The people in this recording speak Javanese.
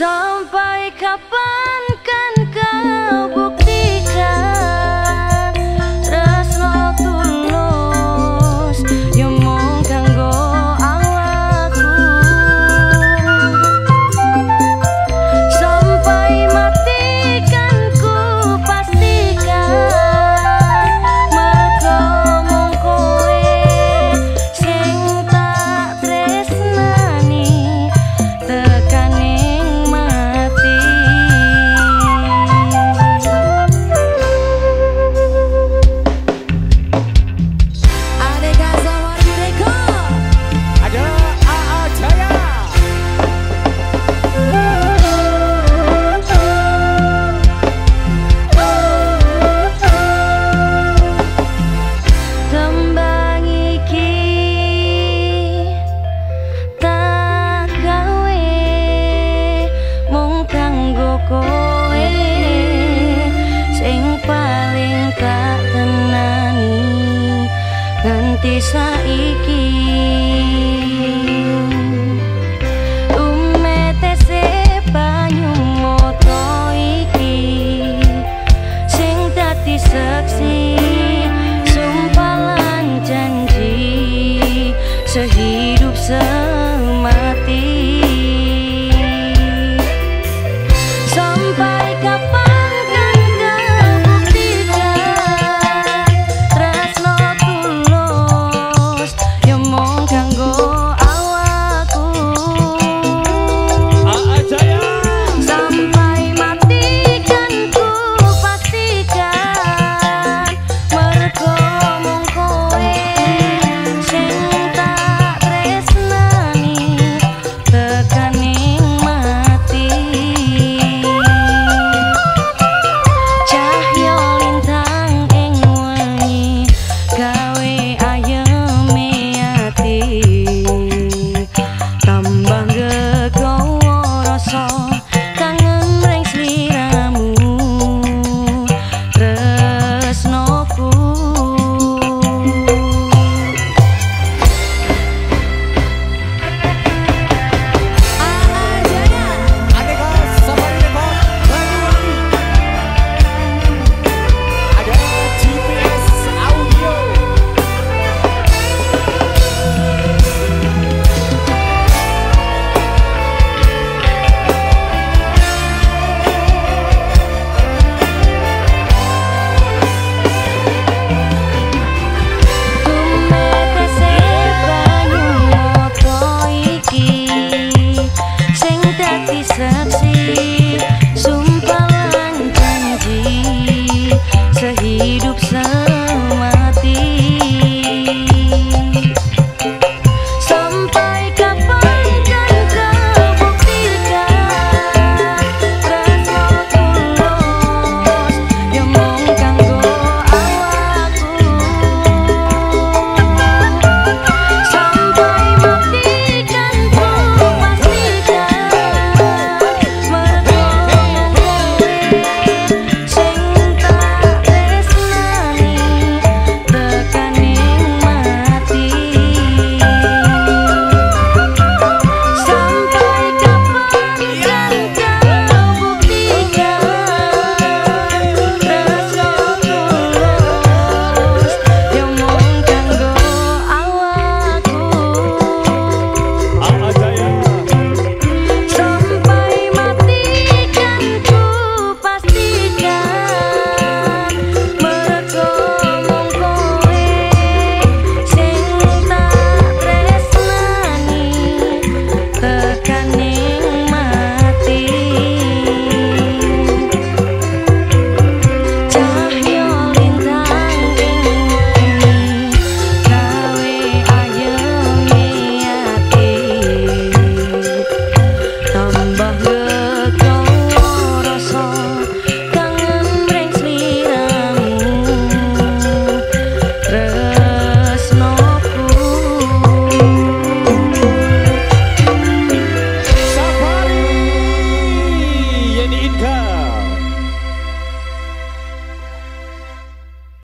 Sampai kapan nganti saiki